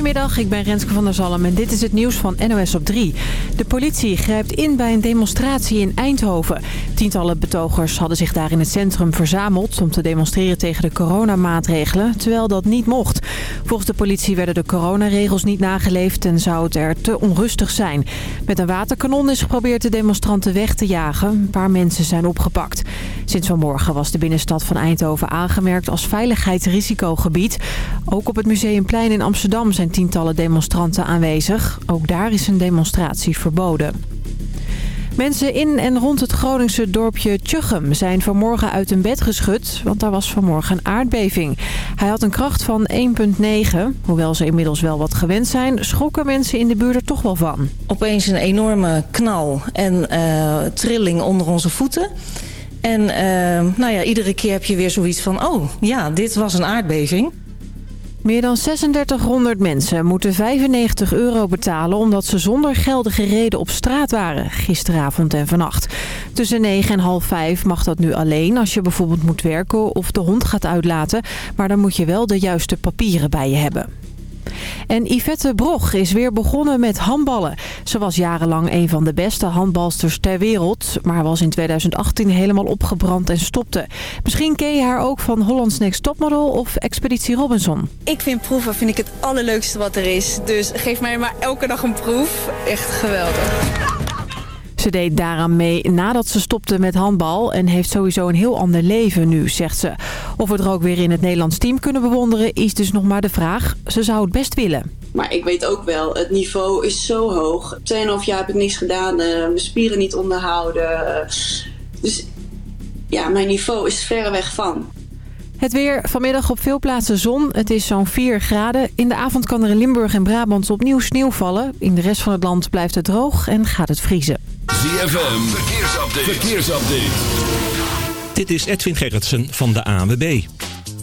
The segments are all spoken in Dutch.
Goedemiddag, ik ben Renske van der Zalm en dit is het nieuws van NOS op 3. De politie grijpt in bij een demonstratie in Eindhoven. Tientallen betogers hadden zich daar in het centrum verzameld... om te demonstreren tegen de coronamaatregelen, terwijl dat niet mocht. Volgens de politie werden de coronaregels niet nageleefd... en zou het er te onrustig zijn. Met een waterkanon is geprobeerd de demonstranten weg te jagen. Een paar mensen zijn opgepakt. Sinds vanmorgen was de binnenstad van Eindhoven aangemerkt als veiligheidsrisicogebied. Ook op het Museumplein in Amsterdam zijn tientallen demonstranten aanwezig. Ook daar is een demonstratie verboden. Mensen in en rond het Groningse dorpje Tjuchem zijn vanmorgen uit hun bed geschud, want daar was vanmorgen een aardbeving. Hij had een kracht van 1,9. Hoewel ze inmiddels wel wat gewend zijn, schrokken mensen in de buurt er toch wel van. Opeens een enorme knal en uh, trilling onder onze voeten. En uh, nou ja, iedere keer heb je weer zoiets van, oh ja, dit was een aardbeving. Meer dan 3600 mensen moeten 95 euro betalen omdat ze zonder geldige reden op straat waren, gisteravond en vannacht. Tussen 9 en half 5 mag dat nu alleen als je bijvoorbeeld moet werken of de hond gaat uitlaten, maar dan moet je wel de juiste papieren bij je hebben. En Yvette Brog is weer begonnen met handballen. Ze was jarenlang een van de beste handbalsters ter wereld... maar was in 2018 helemaal opgebrand en stopte. Misschien ken je haar ook van Holland's Next Topmodel of Expeditie Robinson. Ik vind proeven vind ik het allerleukste wat er is. Dus geef mij maar elke dag een proef. Echt geweldig. Ze deed daaraan mee nadat ze stopte met handbal en heeft sowieso een heel ander leven nu, zegt ze. Of we er ook weer in het Nederlands team kunnen bewonderen is dus nog maar de vraag. Ze zou het best willen. Maar ik weet ook wel, het niveau is zo hoog. 2,5 jaar heb ik niets gedaan, uh, mijn spieren niet onderhouden. dus ja, mijn niveau is verreweg van. Het weer vanmiddag op veel plaatsen zon. Het is zo'n 4 graden. In de avond kan er in Limburg en Brabant opnieuw sneeuw vallen. In de rest van het land blijft het droog en gaat het vriezen. ZFM, verkeersupdate. verkeersupdate. Dit is Edwin Gerritsen van de ANWB.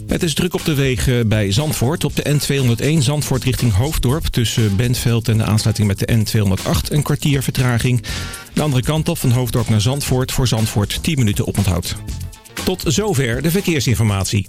Het is druk op de wegen bij Zandvoort. Op de N201 Zandvoort richting Hoofddorp... tussen Bentveld en de aansluiting met de N208 een kwartier vertraging. De andere kant op van Hoofddorp naar Zandvoort... voor Zandvoort 10 minuten oponthoud. Tot zover de verkeersinformatie.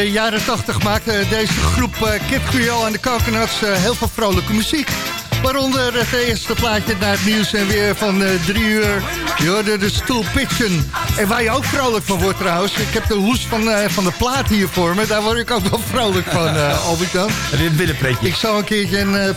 De jaren 80 maakte deze groep uh, Kid Creole en de Coconuts uh, heel veel vrolijke muziek. Waaronder het eerste plaatje naar het nieuws en weer van uh, drie uur. Je de stoel pitchen. En waar je ook vrolijk van wordt trouwens. Ik heb de hoes van, uh, van de plaat hier voor me. Daar word ik ook wel vrolijk van, uh, Albert dan. Een binnenpretje. Ik zal een keertje een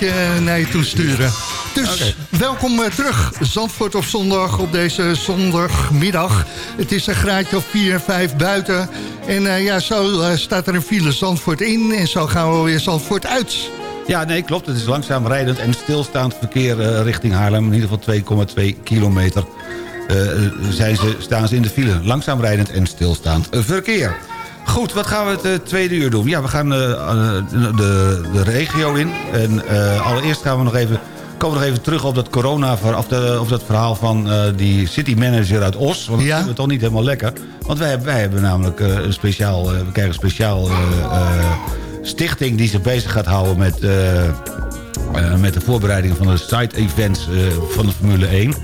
uh, naar je toe sturen. Dus okay. welkom terug. Zandvoort op zondag op deze zondagmiddag. Het is een graadje of 4 en 5 buiten. En ja, zo staat er een file Zandvoort in. En zo gaan we weer Zandvoort uit. Ja, nee, klopt. Het is langzaam rijdend en stilstaand verkeer uh, richting Haarlem. In ieder geval 2,2 kilometer zijn ze, staan ze in de file. Langzaam rijdend en stilstaand verkeer. Goed, wat gaan we het tweede uur doen? Ja, we gaan de, de, regio in. En allereerst gaan we nog even, komen we nog even terug op dat corona... Of, de, of dat verhaal van die city manager uit Os. Want dat ja? vinden we toch niet helemaal lekker. Want wij, wij hebben namelijk een speciaal... we krijgen een speciaal stichting die zich bezig gaat houden met, met de voorbereiding van de side-events van de Formule 1.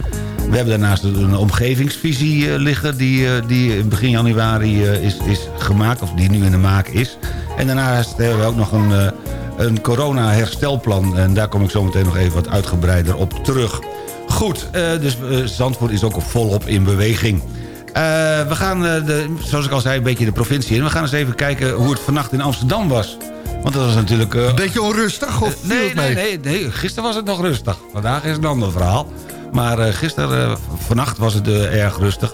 We hebben daarnaast een omgevingsvisie liggen die, die in begin januari is, is gemaakt, of die nu in de maak is. En daarnaast hebben we ook nog een, een corona-herstelplan. En daar kom ik zo meteen nog even wat uitgebreider op terug. Goed, dus Zandvoort is ook volop in beweging. Uh, we gaan, uh, de, zoals ik al zei, een beetje de provincie in. We gaan eens even kijken hoe het vannacht in Amsterdam was. Want dat was natuurlijk... Uh, een beetje onrustig? Of nee, nee, nee, nee, gisteren was het nog rustig. Vandaag is het een ander verhaal. Maar gisteren, vannacht was het erg rustig.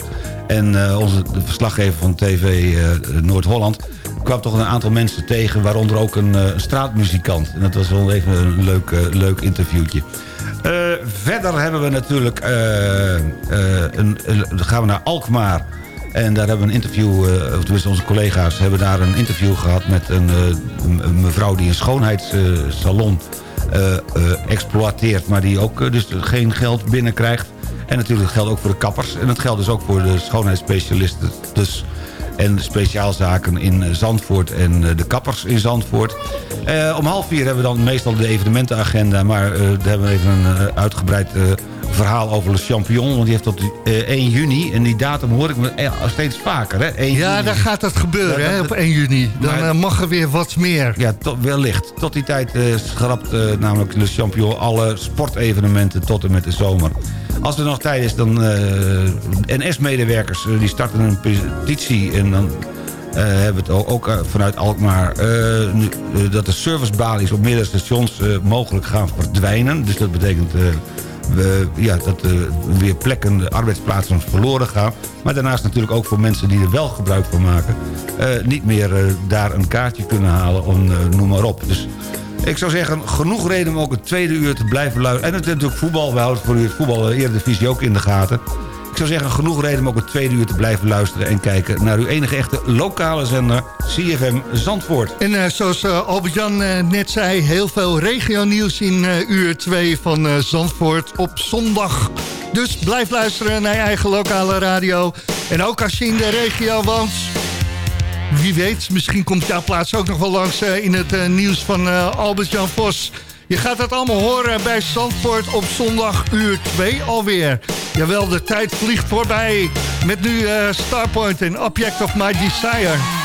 En onze de verslaggever van TV Noord-Holland kwam toch een aantal mensen tegen... waaronder ook een straatmuzikant. En dat was wel even een leuk, leuk interviewtje. Uh, verder hebben we natuurlijk... Een, gaan we naar Alkmaar. En daar hebben we een interview... of tenminste onze collega's hebben daar een interview gehad... met een, een mevrouw die een schoonheidssalon exploiteert... maar die ook dus geen geld binnenkrijgt. En natuurlijk geldt ook voor de kappers. En dat geldt dus ook voor de schoonheidsspecialisten. Dus en speciaalzaken in Zandvoort en de kappers in Zandvoort. Uh, om half vier hebben we dan meestal de evenementenagenda... maar uh, daar hebben we even een uitgebreid verhaal over Le Champion. Want die heeft tot 1 juni. En die datum hoor ik me steeds vaker. Hè? 1 ja, juni. dan gaat dat gebeuren ja, hè, op 1 juni. Dan maar, mag er weer wat meer. Ja, wellicht. Tot die tijd schrapt namelijk Le Champion alle sportevenementen tot en met de zomer. Als er nog tijd is, dan NS-medewerkers die starten een petitie... en dan hebben we het ook vanuit Alkmaar... Dat de servicebalies op meerdere stations mogelijk gaan verdwijnen. Dus dat betekent we, ja, dat er weer plekken, arbeidsplaatsen verloren gaan. Maar daarnaast natuurlijk ook voor mensen die er wel gebruik van maken... Niet meer daar een kaartje kunnen halen, om, noem maar op. Dus ik zou zeggen, genoeg reden om ook het tweede uur te blijven luisteren. En het is natuurlijk voetbal, we houden voor u het voetbal de Eredivisie ook in de gaten. Ik zou zeggen, genoeg reden om ook het tweede uur te blijven luisteren... en kijken naar uw enige echte lokale zender, CFM Zandvoort. En uh, zoals uh, Albert-Jan net zei, heel veel regionieuws in uur 2 van Zandvoort op zondag. Dus blijf luisteren naar je eigen lokale radio. En ook als je in de regio woont... Wie weet, misschien komt jouw plaats ook nog wel langs in het nieuws van Albert-Jan Vos... Je gaat het allemaal horen bij Zandvoort op zondag uur 2 alweer. Jawel, de tijd vliegt voorbij. Met nu Starpoint en Object of My Desire.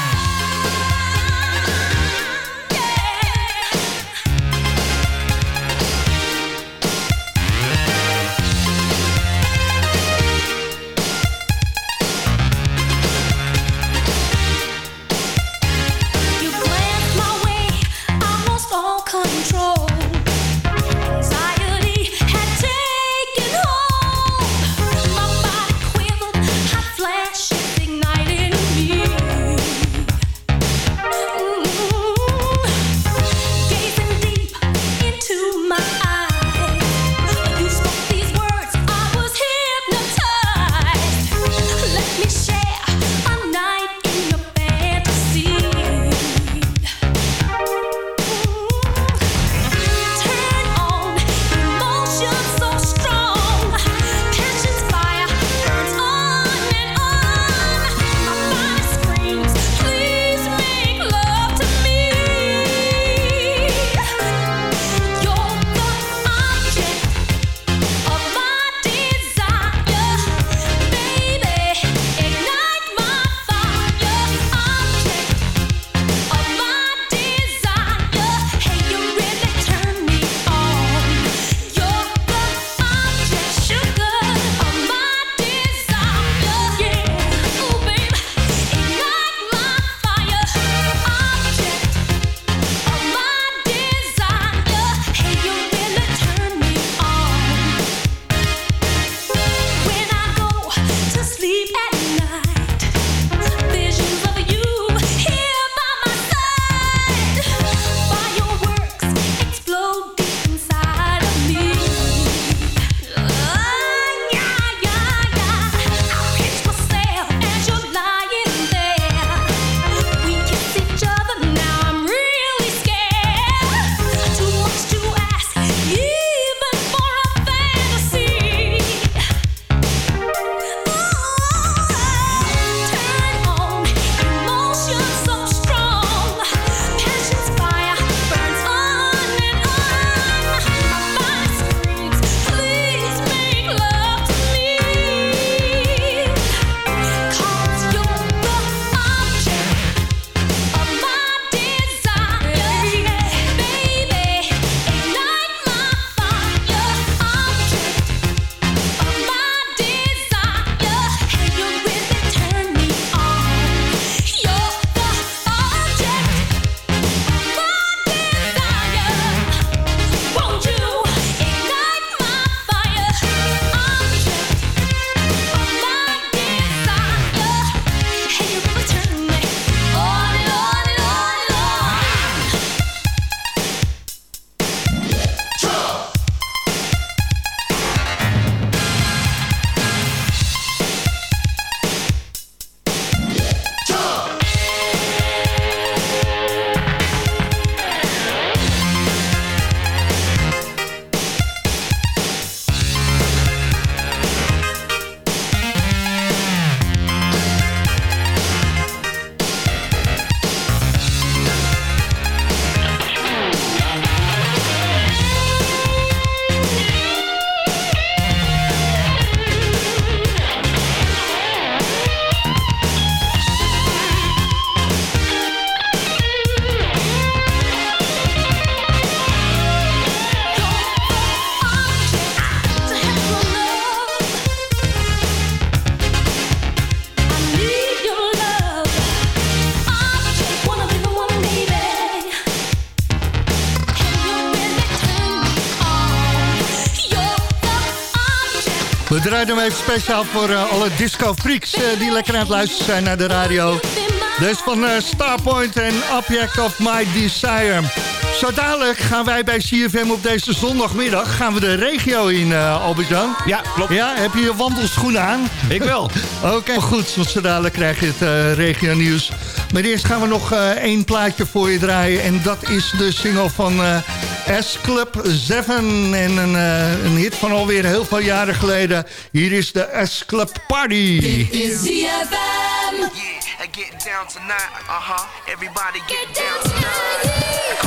Draai hem even speciaal voor uh, alle disco-freaks... Uh, die lekker aan het luisteren zijn naar de radio. Deze van uh, Starpoint en Object of My Desire. Zo dadelijk gaan wij bij CFM op deze zondagmiddag... gaan we de regio in, uh, Albert-Jan. Ja, klopt. Ja, heb je je wandelschoenen aan? Ik wel. Oké, okay, goed. Want zo dadelijk krijg je het uh, regio nieuws. Maar eerst gaan we nog uh, één plaatje voor je draaien. En dat is de single van S Club 7. En een, een hit van alweer heel veel jaren geleden. Hier is de S Club Party. Dit is CFM. Yeah, get down tonight. Uh-huh. Everybody get, get down tonight. Come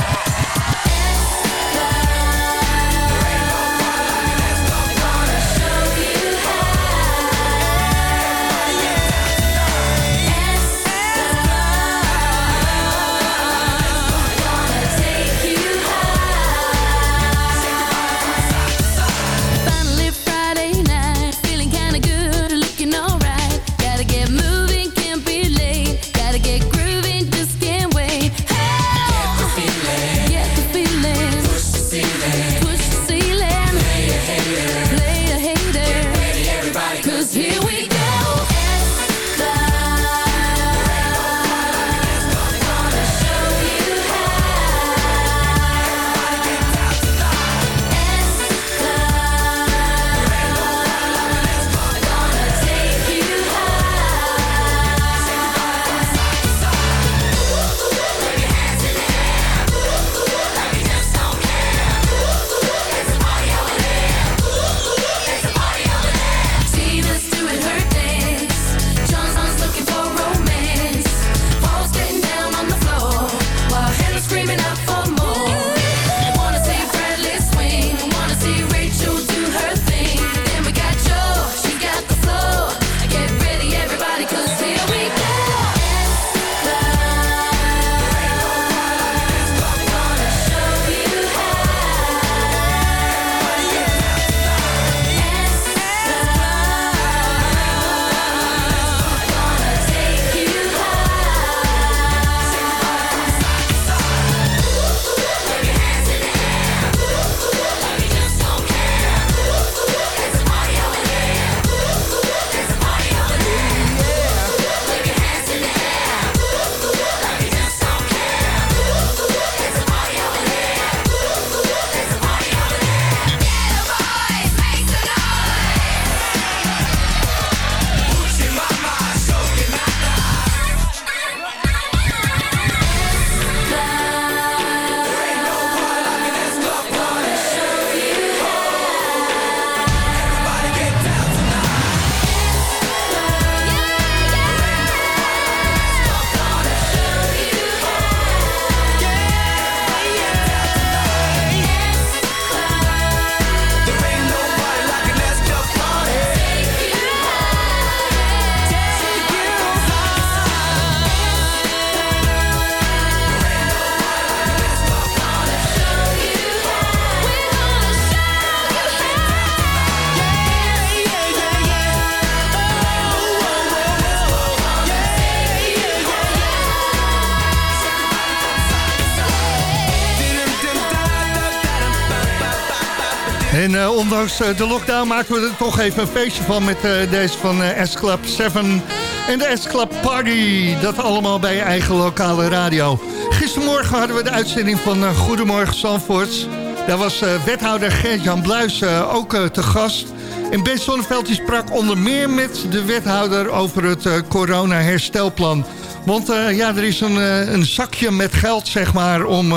ondanks uh, de lockdown maken we er toch even een feestje van met uh, deze van S-Club 7 en de S-Club Party. Dat allemaal bij je eigen lokale radio. Gistermorgen hadden we de uitzending van Goedemorgen Zandvoort. Daar was wethouder Gert-Jan Bluis ook te gast. En Ben Sonneveld sprak onder meer met de wethouder over het corona-herstelplan... Want ja, er is een, een, zakje met geld, zeg maar, om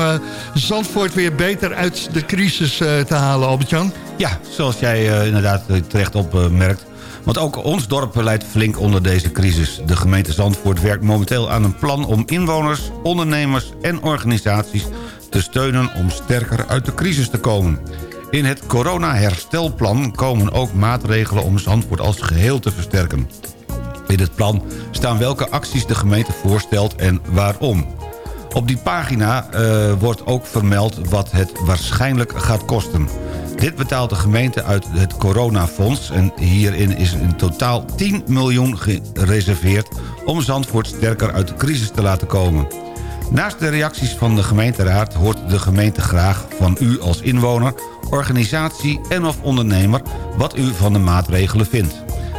Zandvoort weer beter uit de crisis te halen, Albert-Jan. Ja, zoals jij inderdaad terecht opmerkt. Want ook ons dorp leidt flink onder deze crisis. De gemeente Zandvoort werkt momenteel aan een plan om inwoners, ondernemers en organisaties te steunen om sterker uit de crisis te komen. In het corona-herstelplan komen ook maatregelen om Zandvoort als geheel te versterken. In het plan staan welke acties de gemeente voorstelt en waarom. Op die pagina uh, wordt ook vermeld wat het waarschijnlijk gaat kosten. Dit betaalt de gemeente uit het coronafonds... en hierin is in totaal 10 miljoen gereserveerd... om Zandvoort sterker uit de crisis te laten komen. Naast de reacties van de gemeenteraad hoort de gemeente graag van u als inwoner organisatie en of ondernemer wat u van de maatregelen vindt.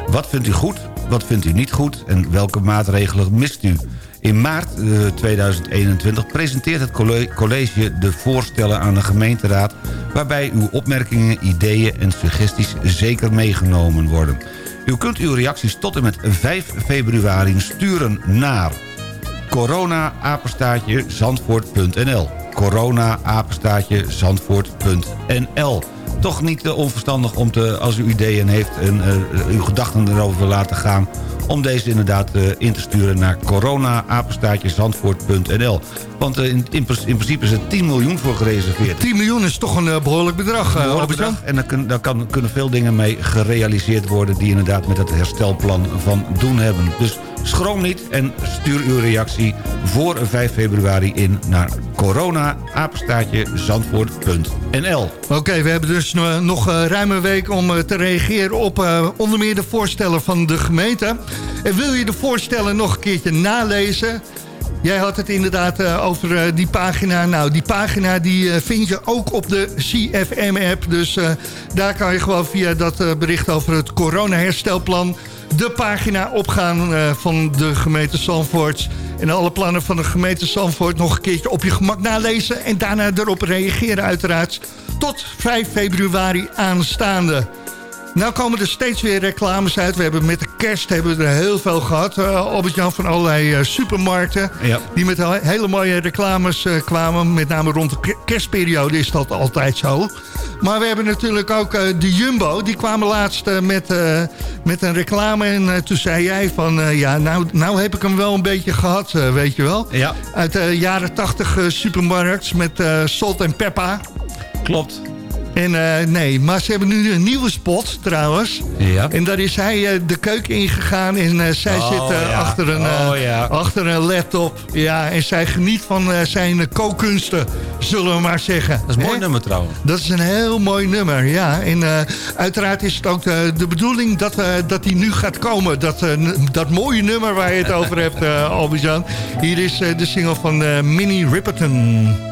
Wat vindt u goed, wat vindt u niet goed en welke maatregelen mist u? In maart eh, 2021 presenteert het colle- college de voorstellen aan de gemeenteraad... waarbij uw opmerkingen, ideeën en suggesties zeker meegenomen worden. U kunt uw reacties tot en met 5 februari sturen naar corona-apenstaatje zandvoort.nl corona-apenstaatje zandvoort.nl Toch niet onverstandig om te, als u ideeën heeft en eh, uw gedachten erover wil laten gaan om deze inderdaad eh, in te sturen naar corona-zandvoort.nl. Want eh, in, in, in principe is er 10 miljoen voor gereserveerd. 10 miljoen is toch een eh, behoorlijk bedrag, eh, Behoorlijk bedrag. En daar, kun- daar kan, kunnen veel dingen mee gerealiseerd worden... die inderdaad met het herstelplan van doen hebben. Dus schroom niet en stuur uw reactie voor 5 februari in... naar corona-zandvoort.nl. Oké, we hebben dus eh, nog eh, ruim een week om eh, te reageren op onder meer de voorstellen van de gemeente. En wil je de voorstellen nog een keertje nalezen? Jij had het inderdaad over die pagina. Nou, die pagina die vind je ook op de CFM-app. Dus daar kan je gewoon via dat bericht over het corona-herstelplan... de pagina opgaan eh, van de gemeente Zandvoort. En alle plannen van de gemeente Zandvoort nog een keertje op je gemak nalezen... en daarna erop reageren uiteraard. Tot 5 februari aanstaande. Nou komen er steeds weer reclames uit. We hebben met de kerst hebben we er heel veel gehad. Uh, Albert-Jan van allerlei eh, supermarkten. Ja. Die met he- hele mooie reclames eh, kwamen. Met name rond de ke- kerstperiode is dat altijd zo. Maar we hebben natuurlijk ook eh, de Jumbo. Die kwamen laatst eh, met, eh, met een reclame. En eh, toen zei jij van... eh, ja, nou, nou heb ik hem wel een beetje gehad, eh, weet je wel. Ja, Uit de jaren 80 eh, supermarkt met eh, salt en pepper. klopt. En eh, nee, maar ze hebben nu een nieuwe spot trouwens. Ja. En daar is hij eh, de keuken ingegaan en eh, zij Oh, zit ja. achter, een, Oh, ja. achter een laptop. Ja, en zij geniet van zijn kookkunsten, zullen we maar zeggen. Dat is een mooi nummer trouwens. Dat is een heel mooi nummer, ja. En uiteraard is het ook de, de bedoeling dat, dat die nu gaat komen. Dat, dat mooie nummer waar je het over hebt, eh Albert-Jan. Hier is de single van Minnie Riperton.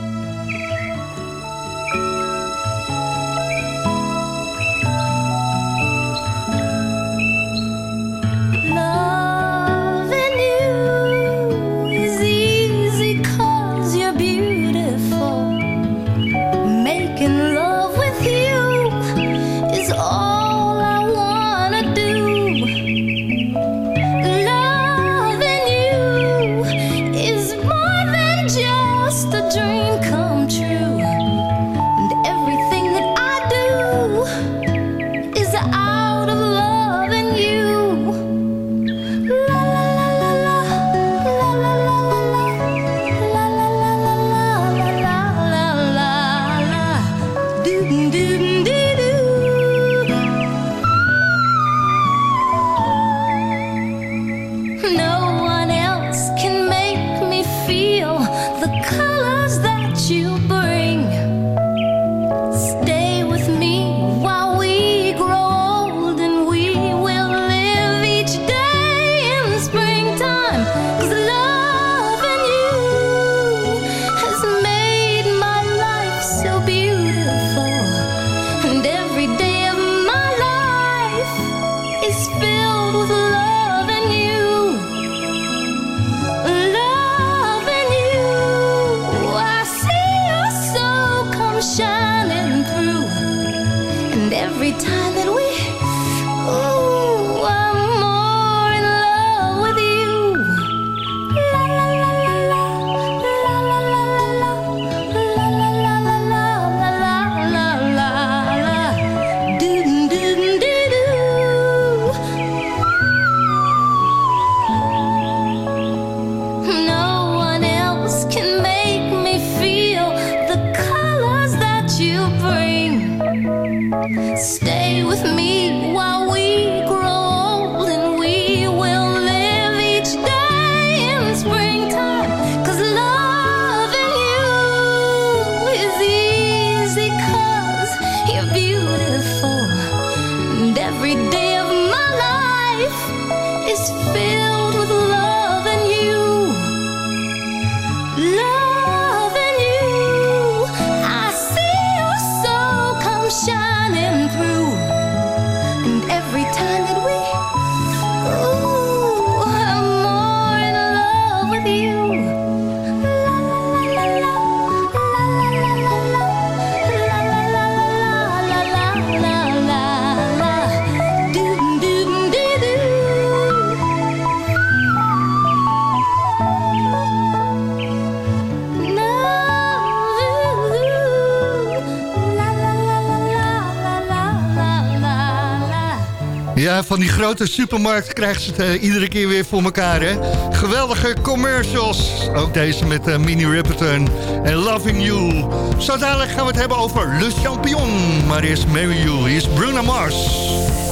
Van die grote supermarkt krijgen ze het eh, iedere keer weer voor elkaar. Hè? Geweldige commercials. Ook deze met uh, Minnie Riperton en Loving You. Zo dadelijk gaan we het hebben over Le Champion. Maar eerst Mary You. Is Bruno Mars.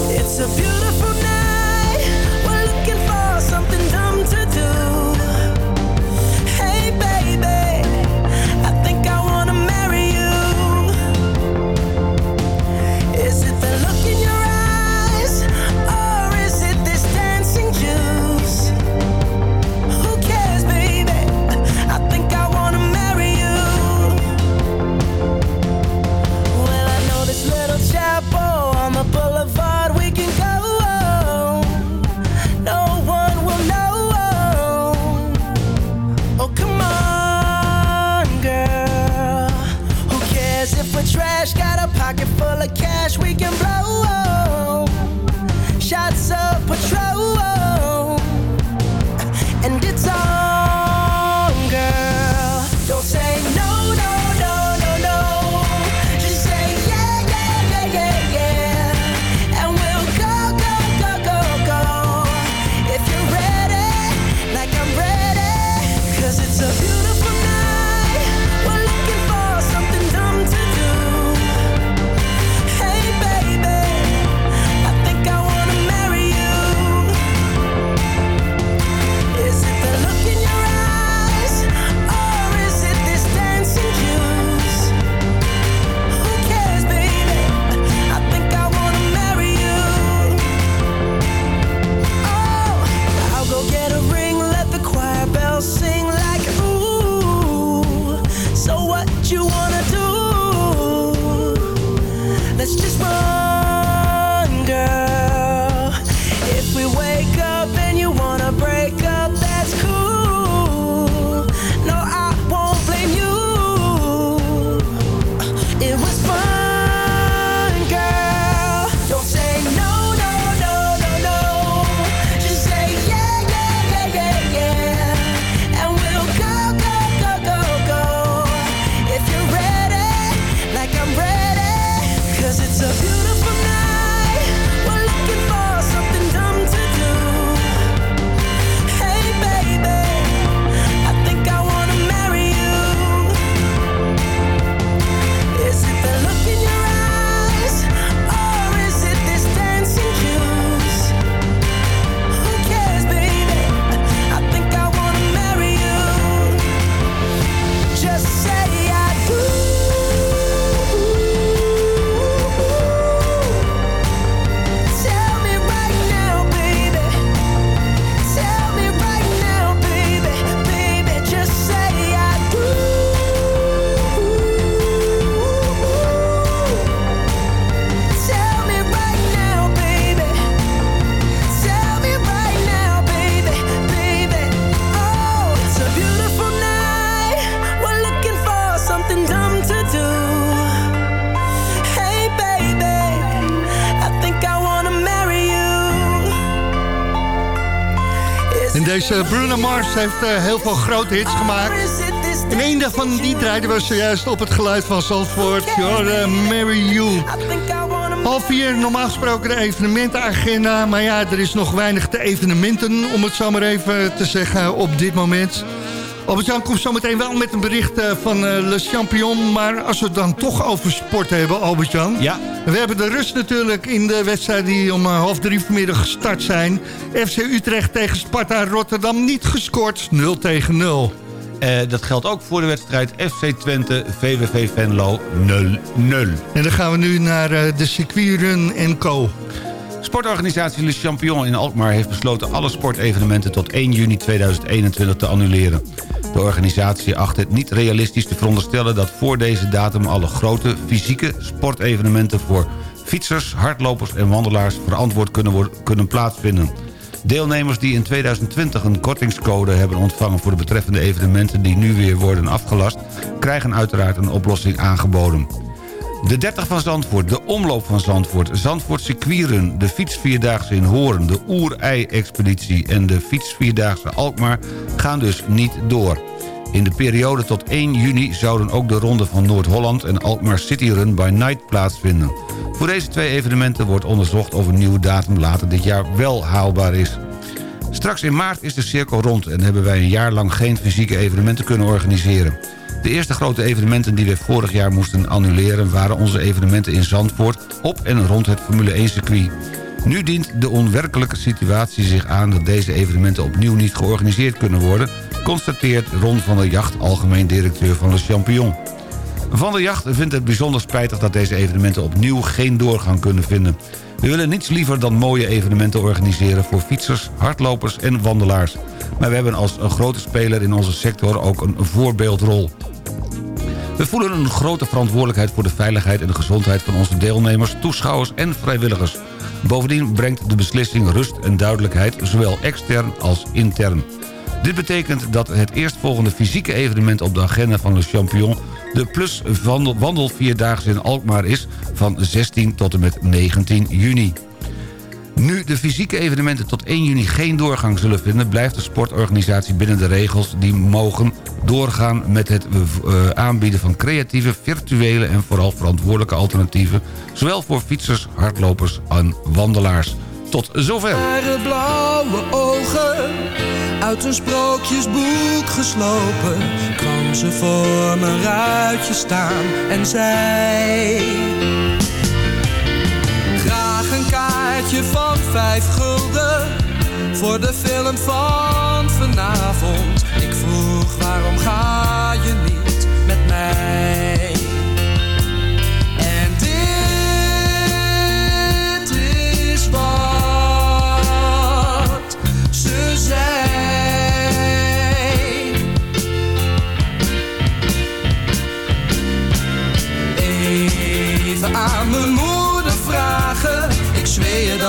It's a beautiful. En deze Bruno Mars heeft eh, heel veel grote hits gemaakt. En een daarvan die draaiden we zojuist op het geluid van Zandvoort. Your Mary You. Half vier, normaal gesproken de evenementenagenda. Maar ja, er is nog weinig te evenementen, om het zo maar even te zeggen, op dit moment. Albert-Jan komt zo meteen wel met een bericht eh, van eh, Le Champion. Maar als we het dan toch over sport hebben, Albert-Jan. Ja. We hebben de rust natuurlijk in de wedstrijd die om eh, half drie vanmiddag gestart zijn. FC Utrecht tegen Sparta Rotterdam niet gescoord, 0 tegen 0. Eh, dat geldt ook voor de wedstrijd FC Twente VVV Venlo 0-0. En dan gaan we nu naar de circuitrun en co. Sportorganisatie Le Champion in Alkmaar heeft besloten alle sportevenementen tot 1 juni 2021 te annuleren. De organisatie acht het niet realistisch te veronderstellen dat voor deze datum alle grote fysieke sportevenementen voor fietsers, hardlopers en wandelaars verantwoord kunnen, worden, kunnen plaatsvinden. Deelnemers die in 2020 een kortingscode hebben ontvangen voor de betreffende evenementen die nu weer worden afgelast, krijgen uiteraard een oplossing aangeboden. De 30 van Zandvoort, de omloop van Zandvoort, Zandvoort circuitrun... de fietsvierdaagse in Hoorn, de Oerei-expeditie... en de fietsvierdaagse Alkmaar gaan dus niet door. In de periode tot 1 juni zouden ook de ronde van Noord-Holland... en Alkmaar City Run by Night plaatsvinden. Voor deze twee evenementen wordt onderzocht of een nieuwe datum later dit jaar wel haalbaar is. Straks in maart is de cirkel rond en hebben wij een jaar lang geen fysieke evenementen kunnen organiseren. De eerste grote evenementen die we vorig jaar moesten annuleren... waren onze evenementen in Zandvoort op en rond het Formule 1-circuit. Nu dient de onwerkelijke situatie zich aan... dat deze evenementen opnieuw niet georganiseerd kunnen worden... constateert Ron van der Jacht, algemeen directeur van de Champion. Van der Jacht vindt het bijzonder spijtig dat deze evenementen opnieuw geen doorgang kunnen vinden. We willen niets liever dan mooie evenementen organiseren voor fietsers, hardlopers en wandelaars. Maar we hebben als een grote speler in onze sector ook een voorbeeldrol. We voelen een grote verantwoordelijkheid voor de veiligheid en de gezondheid van onze deelnemers, toeschouwers en vrijwilligers. Bovendien brengt de beslissing rust en duidelijkheid, zowel extern als intern. Dit betekent dat het eerstvolgende fysieke evenement op de agenda van Le Champion... de Plus Wandel, Vierdaagse in Alkmaar is van 16 tot en met 19 juni. Nu de fysieke evenementen tot 1 juni geen doorgang zullen vinden... blijft de sportorganisatie binnen de regels die mogen doorgaan... met het uh, aanbieden van creatieve, virtuele en vooral verantwoordelijke alternatieven... zowel voor fietsers, hardlopers en wandelaars. Tot zover. Hare blauwe ogen, uit een sprookjesboek geslopen... kwam ze voor mijn ruitje staan en zei... Graag een kaartje van vijf gulden voor de film van vanavond. Ik vroeg waarom ga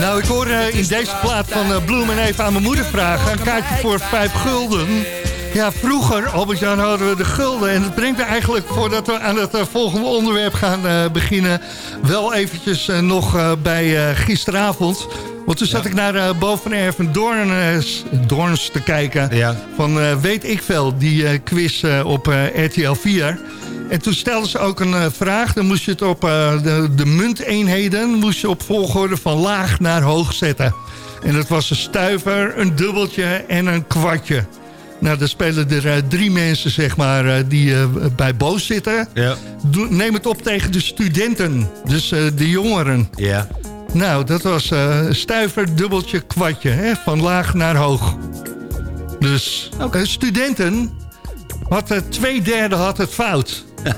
Nou, ik hoor eh, in deze plaat van uh, Bloemen even aan mijn moeder vragen. Een kaartje voor vijf gulden. Ja, vroeger, Albert-Jan, hadden we de gulden. En dat brengt me eigenlijk, voordat we aan het eh, volgende onderwerp gaan eh, beginnen... wel eventjes eh, nog bij gisteravond. Want toen zat ik naar uh, Boven Doorns te kijken. Ja. Van Weet ik veel, die quiz op RTL 4... En toen stelden ze ook een vraag. Dan moest je het op de, de munteenheden moest je op volgorde van laag naar hoog zetten. En dat was een stuiver, een dubbeltje en een kwartje. Nou, dan spelen er uh, drie mensen, zeg maar, uh, die uh, bij Boos zitten. Ja. Doe, neem het op tegen de studenten, dus de jongeren. Ja. Nou, dat was stuiver, dubbeltje, kwartje, hè, van laag naar hoog. Dus studenten, had eh, twee derde had het fout.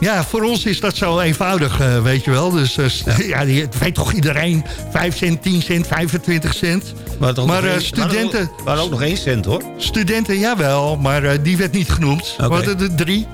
Ja, voor ons is dat zo eenvoudig, eh, weet je wel. Dus eh, ja. het weet toch iedereen. 5 cent, 10 cent, 25 cent. Maar, eh, studenten... waren ook- nog één cent, hoor. Studenten, jawel, maar eh, die werd niet genoemd. Oké. We hadden er drie.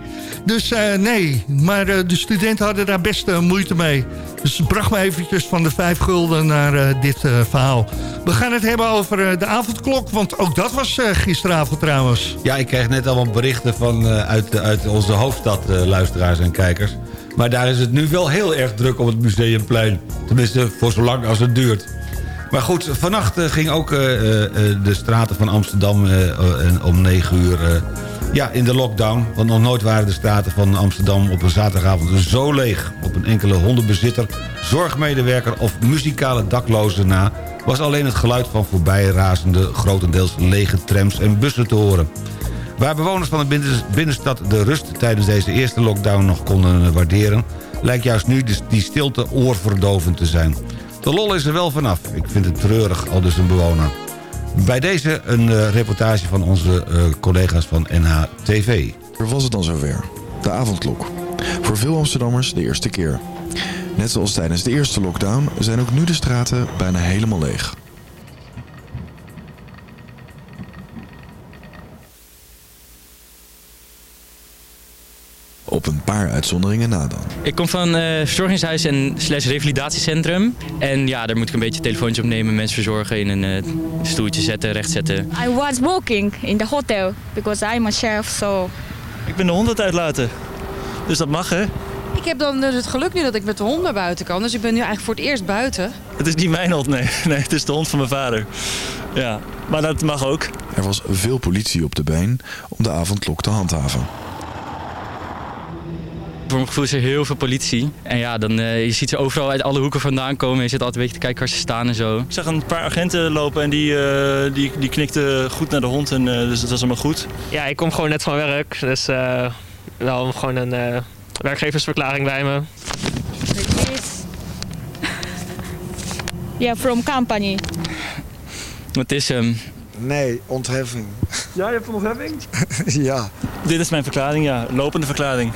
Dus eh, nee, maar de studenten hadden daar best moeite mee. Dus het bracht me eventjes van de vijf gulden naar dit verhaal. We gaan het hebben over de avondklok, want ook dat was gisteravond trouwens. Ja, ik kreeg net allemaal berichten van, uit, uit onze hoofdstad, luisteraars en kijkers. Maar daar is het nu wel heel erg druk op het Museumplein. Tenminste, voor zolang als het duurt. Maar goed, vannacht eh, ging ook eh, eh, de straten van Amsterdam om 9 uur ja, in de lockdown. Want nog nooit waren de straten van Amsterdam op een zaterdagavond zo leeg. Op een enkele hondenbezitter, zorgmedewerker of muzikale daklozen na... was alleen het geluid van voorbijrazende, grotendeels lege trams en bussen te horen. Waar bewoners van de binnen- binnenstad de rust tijdens deze eerste lockdown nog konden waarderen... lijkt juist nu die stilte oorverdovend te zijn. De lol is er wel vanaf. Ik vind het treurig, al dus een bewoner. Bij deze een eh, reportage van onze eh, collega's van NHTV. Er was het dan zover. De avondklok. Voor veel Amsterdammers de eerste keer. Net zoals tijdens de eerste lockdown zijn ook nu de straten bijna helemaal leeg. Op een paar uitzonderingen na dan. Ik kom van eh verzorgingshuis en slash revalidatiecentrum. En ja, daar moet ik een beetje telefoontjes opnemen, mensen verzorgen, in een eh, stoeltje zetten, recht zetten. I was working in the hotel because I'm a chef, so Ik ben de hond aan het uitlaten. Dus dat mag, hè? Ik heb dan dus het geluk nu dat ik met de hond naar buiten kan. Dus ik ben nu eigenlijk voor het eerst buiten. Het is niet mijn hond, nee. Nee, het is de hond van mijn vader. Ja, maar dat mag ook. Er was veel politie op de been om de avondklok te handhaven. Voor mijn gevoel is er heel veel politie. En ja, dan, eh, je ziet ze overal uit alle hoeken vandaan komen. Je zit altijd een beetje te kijken waar ze staan en zo. Ik zag een paar agenten lopen en die, eh, die, die knikten goed naar de hond. En, eh, dus dat was allemaal goed. Ja, ik kom gewoon net van werk. Dus eh, wel gewoon een eh, werkgeversverklaring bij me. yeah, from company. Wat is hem? Nee, ontheffing. Ja, je hebt een ontheffing? ja. Dit is mijn verklaring, ja. Lopende verklaring.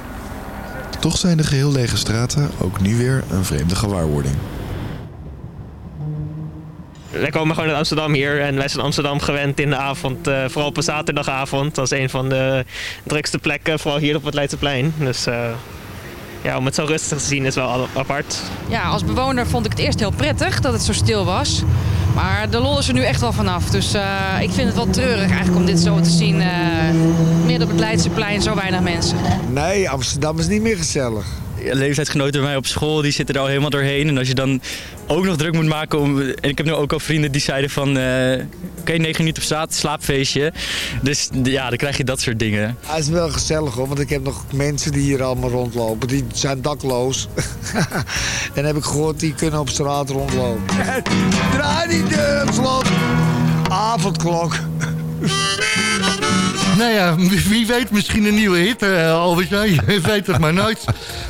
Toch zijn de geheel lege straten ook nu weer een vreemde gewaarwording. Wij komen gewoon uit Amsterdam hier en wij zijn Amsterdam gewend in de avond. eh, vooral op een zaterdagavond. Dat is een van de drukste plekken, vooral hier op het Leidseplein. Dus eh, ja, om het zo rustig te zien is wel apart. Ja, als bewoner vond ik het eerst heel prettig dat het zo stil was. Maar de lol is er nu echt wel vanaf. Dus eh, ik vind het wel treurig eigenlijk om dit zo te zien. eh midden op het Leidseplein, zo weinig mensen. Nee, Amsterdam is niet meer gezellig. Leeftijdsgenoten bij mij op school, die zitten er al helemaal doorheen. En als je dan ook nog druk moet maken om... En ik heb nu ook al vrienden die zeiden van... eh Oké, negen minuten op straat, slaapfeestje. Dus ja, dan krijg je dat soort dingen. Het is wel gezellig hoor, want ik heb nog mensen die hier allemaal rondlopen. Die zijn dakloos. en heb ik gehoord, die kunnen op straat rondlopen. Draai die deur op slot. Avondklok. Nou ja, wie weet misschien een nieuwe hit, uh, Albert. Ja, je weet het maar nooit.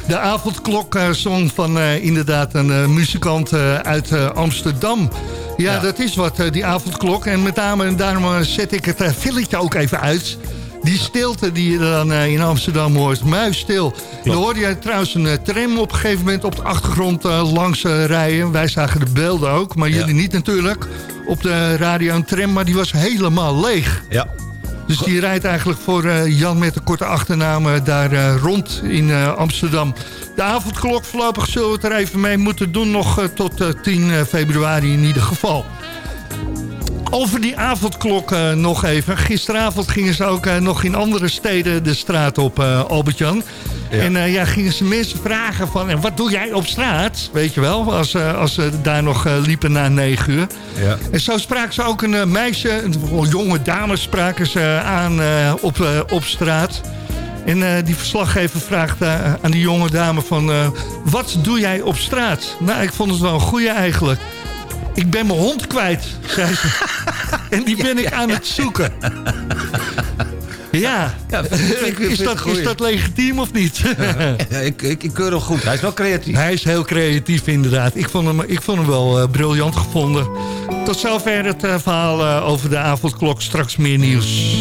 De avondklok-song van uh, inderdaad een uh, muzikant uit Amsterdam. Ja, ja, dat is wat, die avondklok. En met name, en daarom zet ik het filletje ook even uit... Die stilte die je dan in Amsterdam hoort, muisstil. Dan hoorde je trouwens een tram op een gegeven moment op de achtergrond langs rijden. Wij zagen de beelden ook, maar jullie ja. niet natuurlijk. Op de radio een tram, maar die was helemaal leeg. Ja. Dus die rijdt eigenlijk voor Jan met de korte achternaam daar rond in Amsterdam. De avondklok voorlopig zullen we het er even mee moeten doen. Nog tot 10 februari in ieder geval. Over die avondklok nog even. Gisteravond gingen ze ook nog in andere steden de straat op, Albert-Jan. Ja. En ja, gingen ze mensen vragen van... En wat doe jij op straat? Weet je wel, als, als ze daar nog liepen na negen uur. Ja. En zo spraken ze ook een meisje, een jonge dame spraken ze aan op, op straat. En die verslaggever vraagt aan die jonge dame van... wat doe jij op straat? Nou, ik vond het wel een goeie eigenlijk. Ik ben mijn hond kwijt, zei ze. en die ben ik aan het zoeken. Ja, ja ik, is, dat, is dat legitiem of niet? ja, ik, ik, ik keur hem goed. Hij is wel creatief. Hij is heel creatief inderdaad. Ik vond hem, ik vond hem wel uh, briljant gevonden. Tot zover het uh, verhaal uh, over de avondklok. Straks meer nieuws.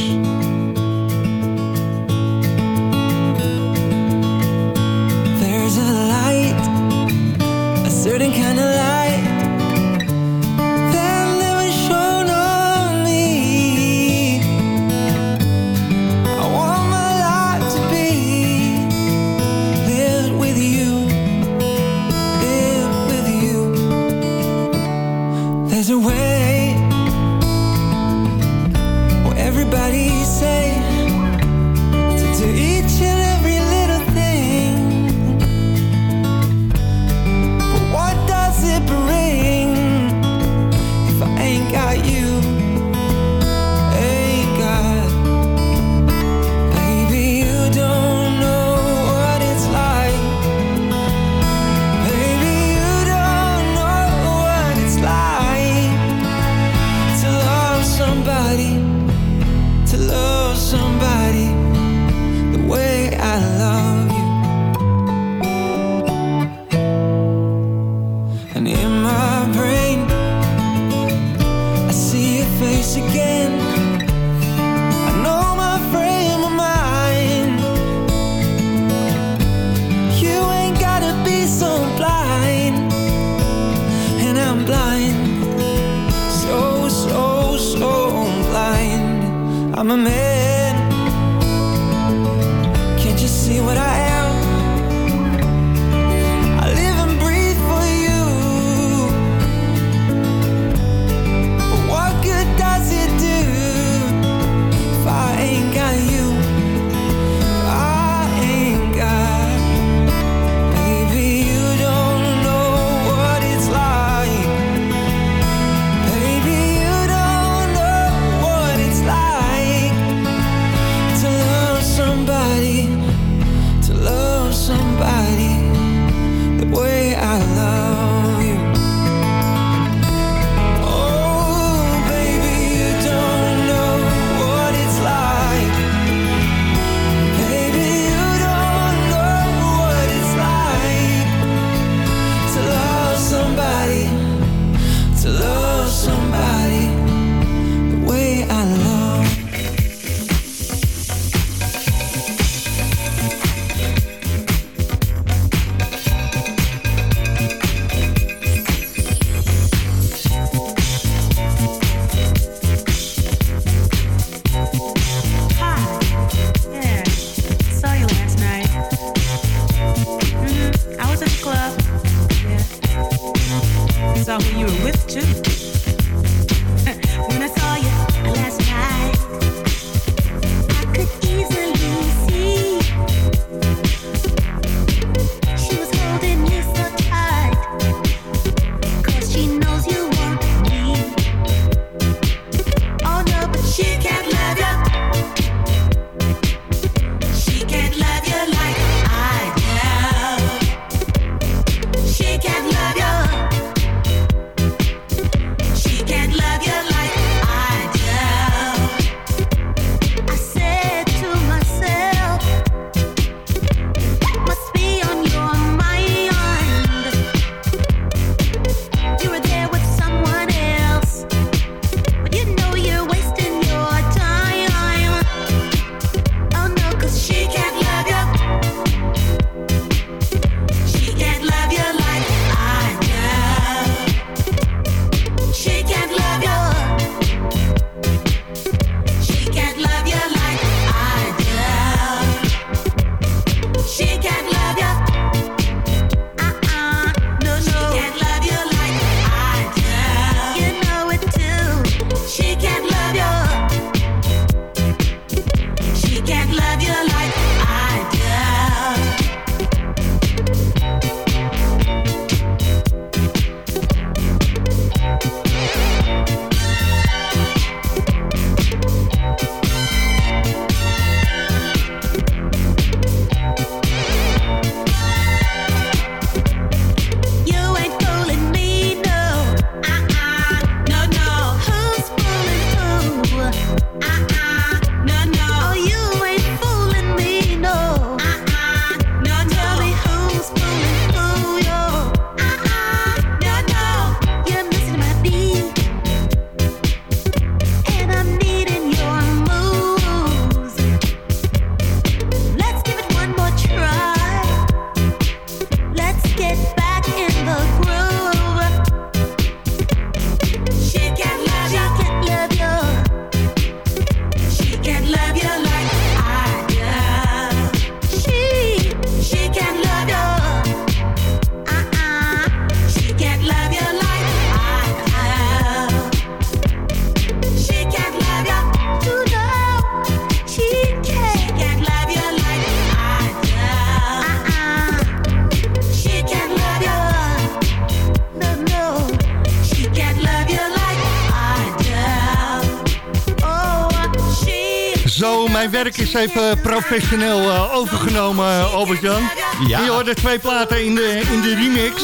Mijn werk is even professioneel eh, overgenomen, Albert-Jan. Ja. Je hoorde twee platen in de, in de remix.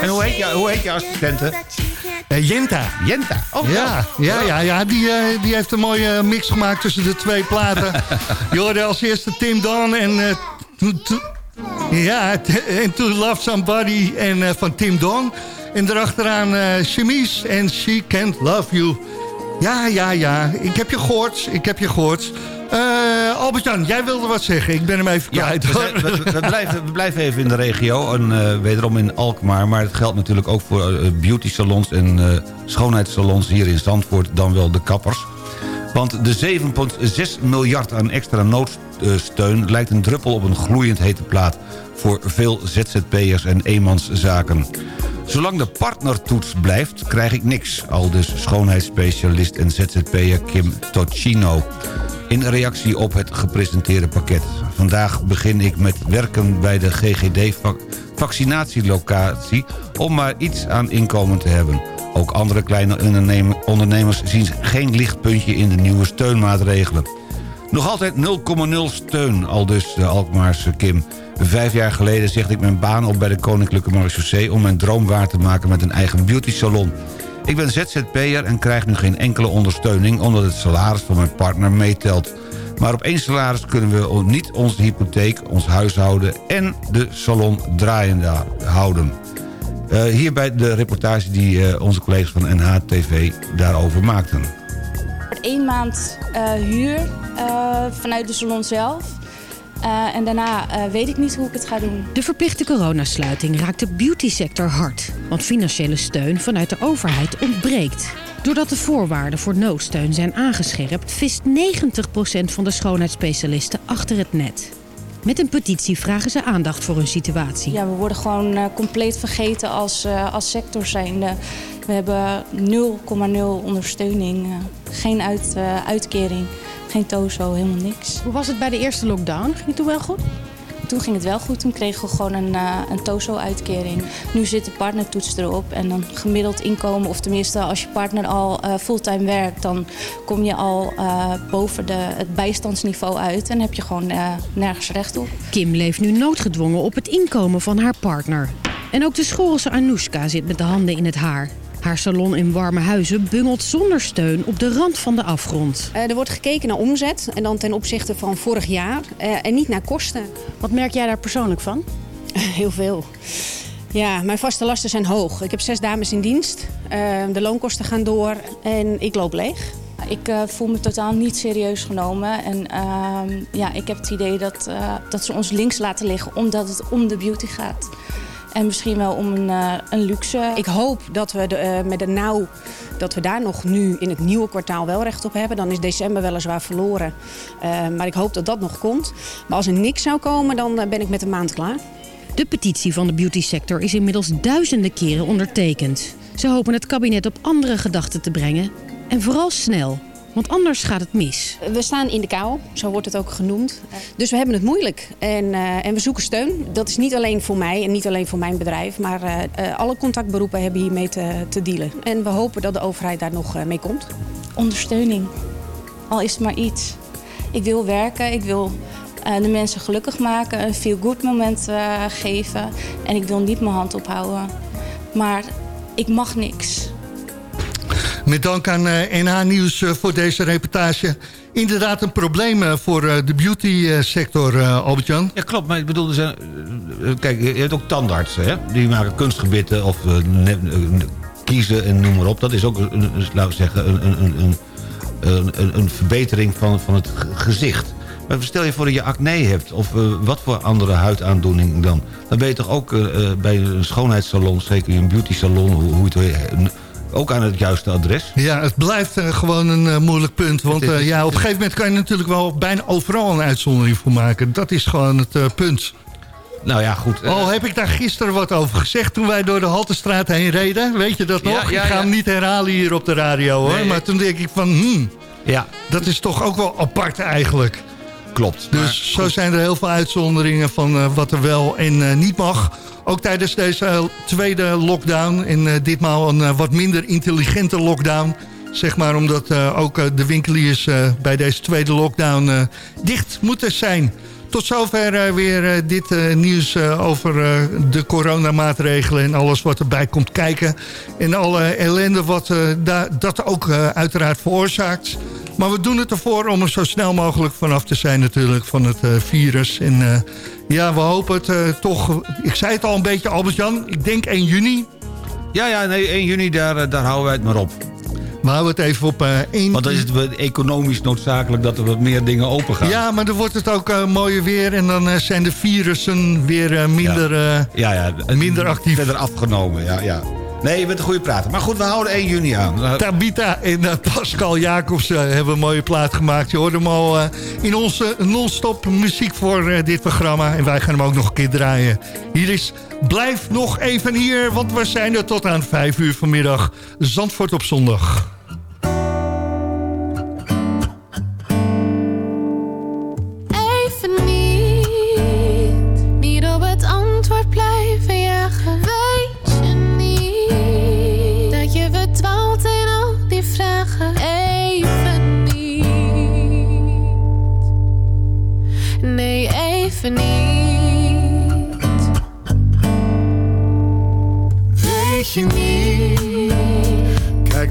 En hoe heet je, hoe heet je assistente? Eh, Jenta. Jenta. Oh, ja, ja, ja, ja die, eh, die heeft een mooie mix gemaakt tussen de twee platen. Je hoorde als eerste Tim Don en... ja, en To Love Somebody en, van Tim Don. En daarachteraan eh Chemise en She Can't Love You. Ja, ja, ja. Ik heb je gehoord. Ik heb je gehoord. Eh Albert-Jan, jij wilde wat zeggen. Ik ben hem even Ja, kwijt. we, zijn- we- we blijven, we blijven even in de regio. En eh, wederom in Alkmaar. Maar het geldt natuurlijk ook voor eh, beauty salons en schoonheidssalons hier in Zandvoort. Dan wel de kappers. Want de 7,6 miljard aan extra noodsteun... lijkt een druppel op een gloeiend hete plaat... voor veel ZZP'ers en eenmanszaken. Zolang de partnertoets blijft, krijg ik niks. Al dus schoonheidsspecialist en ZZP'er Kim Tocino. In reactie op het gepresenteerde pakket. Vandaag begin ik met werken bij de GGD-vaccinatielocatie... om maar iets aan inkomen te hebben. Ook andere kleine ondernem- ondernemers zien geen lichtpuntje in de nieuwe steunmaatregelen. Nog altijd 0,0 steun, al dus de Alkmaarse Kim. Vijf jaar geleden zegde ik mijn baan op bij de Koninklijke Marechaussee... om mijn droom waar te maken met een eigen beauty salon. Ik ben ZZP'er en krijg nu geen enkele ondersteuning... omdat het salaris van mijn partner meetelt. Maar op één salaris kunnen we niet onze hypotheek, ons huishouden... en de salon draaiende houden. Eh, hierbij de reportage die eh, onze collega's van NHTV daarover maakten. één maand eh, huur vanuit de salon zelf. Eh, en daarna eh, weet ik niet hoe ik het ga doen. De verplichte coronasluiting raakt de beautysector hard. Want financiële steun vanuit de overheid ontbreekt. Doordat de voorwaarden voor noodsteun zijn aangescherpt... vist 90% van de schoonheidsspecialisten achter het net. Met een petitie vragen ze aandacht voor hun situatie. Ja, we worden gewoon eh, compleet vergeten als, als sector zijnde. We hebben 0,0 ondersteuning, eh, geen uit, eh, uitkering, geen tozo, helemaal niks. Hoe was het bij de eerste lockdown? Ging het toen wel goed? Toen ging het wel goed, toen kregen we gewoon een, eh, een tozo-uitkering. Nu zit de partnertoets erop en dan gemiddeld inkomen... of tenminste als je partner al eh, fulltime werkt... dan kom je al eh, boven de, het bijstandsniveau uit... en heb je gewoon eh, nergens recht op. Kim leeft nu noodgedwongen op het inkomen van haar partner. En ook de Schoolse Anoushka zit met de handen in het haar. Haar salon in Warme Huizen bungelt zonder steun op de rand van de afgrond. Eh, er wordt gekeken naar omzet en dan ten opzichte van vorig jaar eh, en niet naar kosten. Wat merk jij daar persoonlijk van? Heel veel. Ja, mijn vaste lasten zijn hoog. Ik heb zes dames in dienst. Eh, de loonkosten gaan door en ik loop leeg. Ik eh, voel me totaal niet serieus genomen. En ehm, ja, ik heb het idee dat, eh, dat ze ons links laten liggen omdat het om de beauty gaat. En misschien wel om een, eh, een luxe. Ik hoop dat we de, eh, met de nauw dat we daar nog nu in het nieuwe kwartaal wel recht op hebben. Dan is december weliswaar verloren. Eh, maar ik hoop dat dat nog komt. Maar als er niks zou komen, dan ben ik met een maand klaar. De petitie van de beautysector is inmiddels duizenden keren ondertekend. Ze hopen het kabinet op andere gedachten te brengen. En vooral snel, want anders gaat het mis. We staan in de kou, zo wordt het ook genoemd. Dus we hebben het moeilijk en, eh, en we zoeken steun. Dat is niet alleen voor mij en niet alleen voor mijn bedrijf, maar eh, eh, alle contactberoepen hebben hiermee te, te dealen. En we hopen dat de overheid daar nog eh, mee komt. Ondersteuning. Al is het maar iets. Ik wil werken, ik wil eh, de mensen gelukkig maken, een feel-good moment geven. En ik wil niet mijn hand ophouden. Maar ik mag niks. Met dank aan eh, NH Nieuws eh, voor deze reportage. Inderdaad een probleem eh, voor eh, de beauty-sector, eh, Albert-Jan. Ja, klopt. Maar ik bedoel, zijn, eh, kijk, je hebt ook tandartsen, hè? Die maken kunstgebitten of eh, eh, kiezen en noem maar op. Dat is ook, laten we zeggen, een, een, een, een, verbetering van, van het ge- gezicht. Maar stel je voor dat je acne hebt of eh, wat voor andere huidaandoening dan. Dan ben je toch ook eh, eh, bij een schoonheidssalon, zeker een beauty salon, hoe, hoe het ook aan het juiste adres. Ja, het blijft eh, gewoon een eh, moeilijk punt. Want eh, ja, op een gegeven moment kan je natuurlijk wel bijna overal een uitzondering voor maken. Dat is gewoon het punt. Nou ja, goed. Al heb ik daar gisteren wat over gezegd toen wij door de Haltestraat heen reden. Weet je dat Ja, nog? ja, ik ga hem niet herhalen hier op de radio hoor. Nee. Maar toen denk ik van, hmm, ja. dat is toch ook wel apart eigenlijk. Klopt. Dus zo zijn er heel veel uitzonderingen van eh, wat er wel en eh, niet mag. Ook tijdens deze eh, tweede lockdown. En ditmaal een wat minder intelligente lockdown. Zeg maar omdat ook de winkeliers bij deze tweede lockdown dicht moeten zijn. Tot zover weer dit nieuws over de coronamaatregelen en alles wat erbij komt kijken. En alle ellende wat da dat ook uiteraard veroorzaakt. Maar we doen het ervoor om er zo snel mogelijk vanaf te zijn natuurlijk van het eh, virus. En eh, ja, we hopen het eh, toch... Ik zei het al een beetje, Albert-Jan. Ik denk 1 juni. Ja, ja, nee, 1 juni, daar, daar houden wij het maar op. We houden het even op eh 1 Want dan is het economisch noodzakelijk dat er wat meer dingen open gaan. Ja, maar dan wordt het ook mooier weer en dan zijn de virussen weer minder, ja, ja, minder actief. Verder afgenomen, ja, ja. Nee, je bent een goede prater. Maar goed, we houden 1 juni aan. Tabita en eh, Pascal Jacobs hebben een mooie plaat gemaakt. Je hoorde hem al eh, in onze non-stop muziek voor eh, dit programma. En wij gaan hem ook nog een keer draaien. Hier is Blijf nog even hier, want we zijn er tot aan 5 uur vanmiddag. Zandvoort op zondag.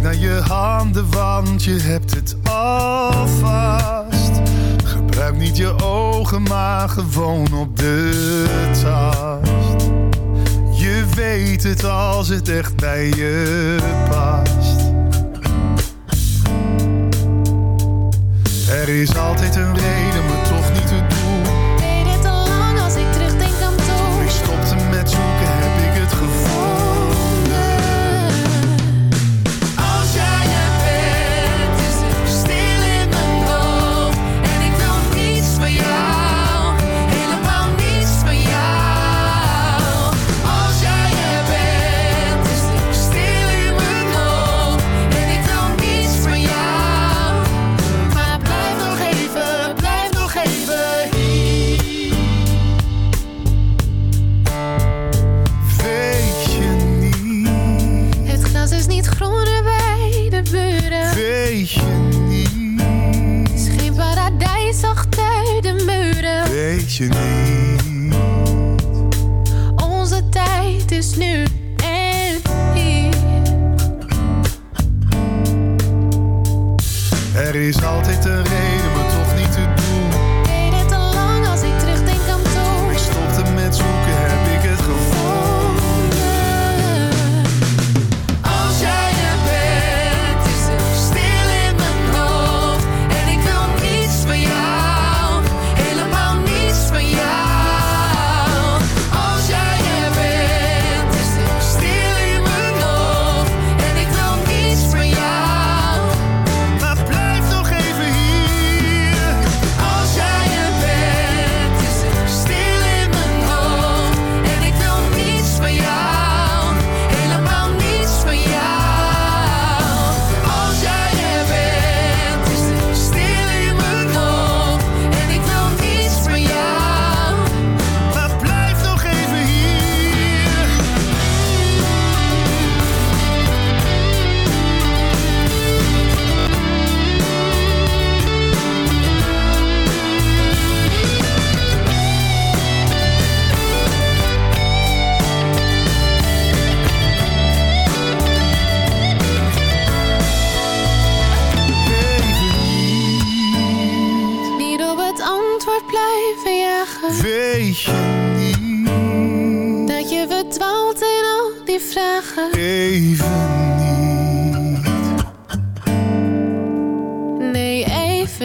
Naar je handen, want je hebt het alvast. Gebruik niet je ogen, maar gewoon op de tast. Je weet het als het echt bij je past. Er is altijd een reden,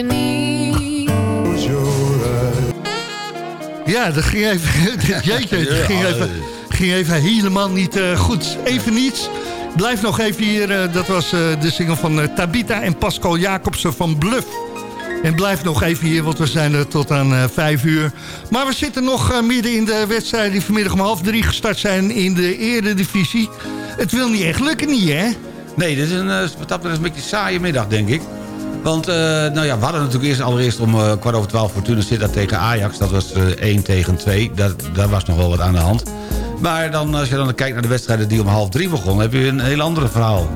niet. Ja, dat ging even... Jeetje, dat ging even, ging even helemaal niet eh, goed. Even niets. Blijf nog even hier. eh, dat was eh, de single van Tabita en Pascal Jacobsen van Bluff. En blijf nog even hier, want we zijn er tot aan vijf uur. Maar we zitten nog midden in de wedstrijden die vanmiddag om half drie gestart zijn in de eredivisie. Het wil niet echt lukken, niet hè? Nee, dit is een, wat dat betreft een beetje een saaie middag, denk ik. Want eh, nou ja, we hadden natuurlijk eerst allereerst om eh, kwart over twaalf Fortuna Sittard tegen Ajax. Dat was eh 1 tegen 2. Dat, daar was nog wel wat aan de hand. Maar dan, als je dan kijkt naar de wedstrijden die om half drie begonnen... heb je een heel ander verhaal.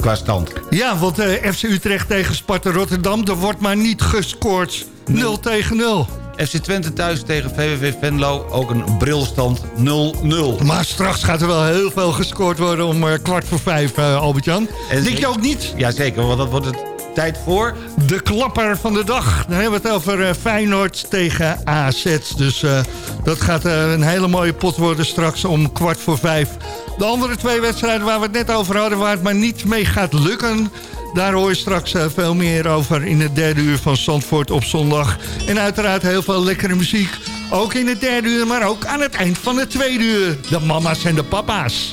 qua stand. Ja, want FC Utrecht tegen Sparta Rotterdam, er wordt maar niet gescoord. 0 tegen 0. FC Twente thuis tegen VVV Venlo, ook een brilstand 0-0. Maar straks gaat er wel heel veel gescoord worden om kwart voor vijf, Albert-Jan. Denk je ook niet? Jazeker, want dat wordt het tijd voor... De klapper van de dag. Dan hebben we het over eh, Feyenoord tegen AZ. Dus eh, dat gaat eh, een hele mooie pot worden straks om kwart voor vijf. De andere twee wedstrijden waar we het net over hadden... waar het maar niet mee gaat lukken... Daar hoor je straks veel meer over in het derde uur van Zandvoort op zondag. En uiteraard heel veel lekkere muziek. Ook in het derde uur, maar ook aan het eind van het tweede uur. De mama's en de papa's.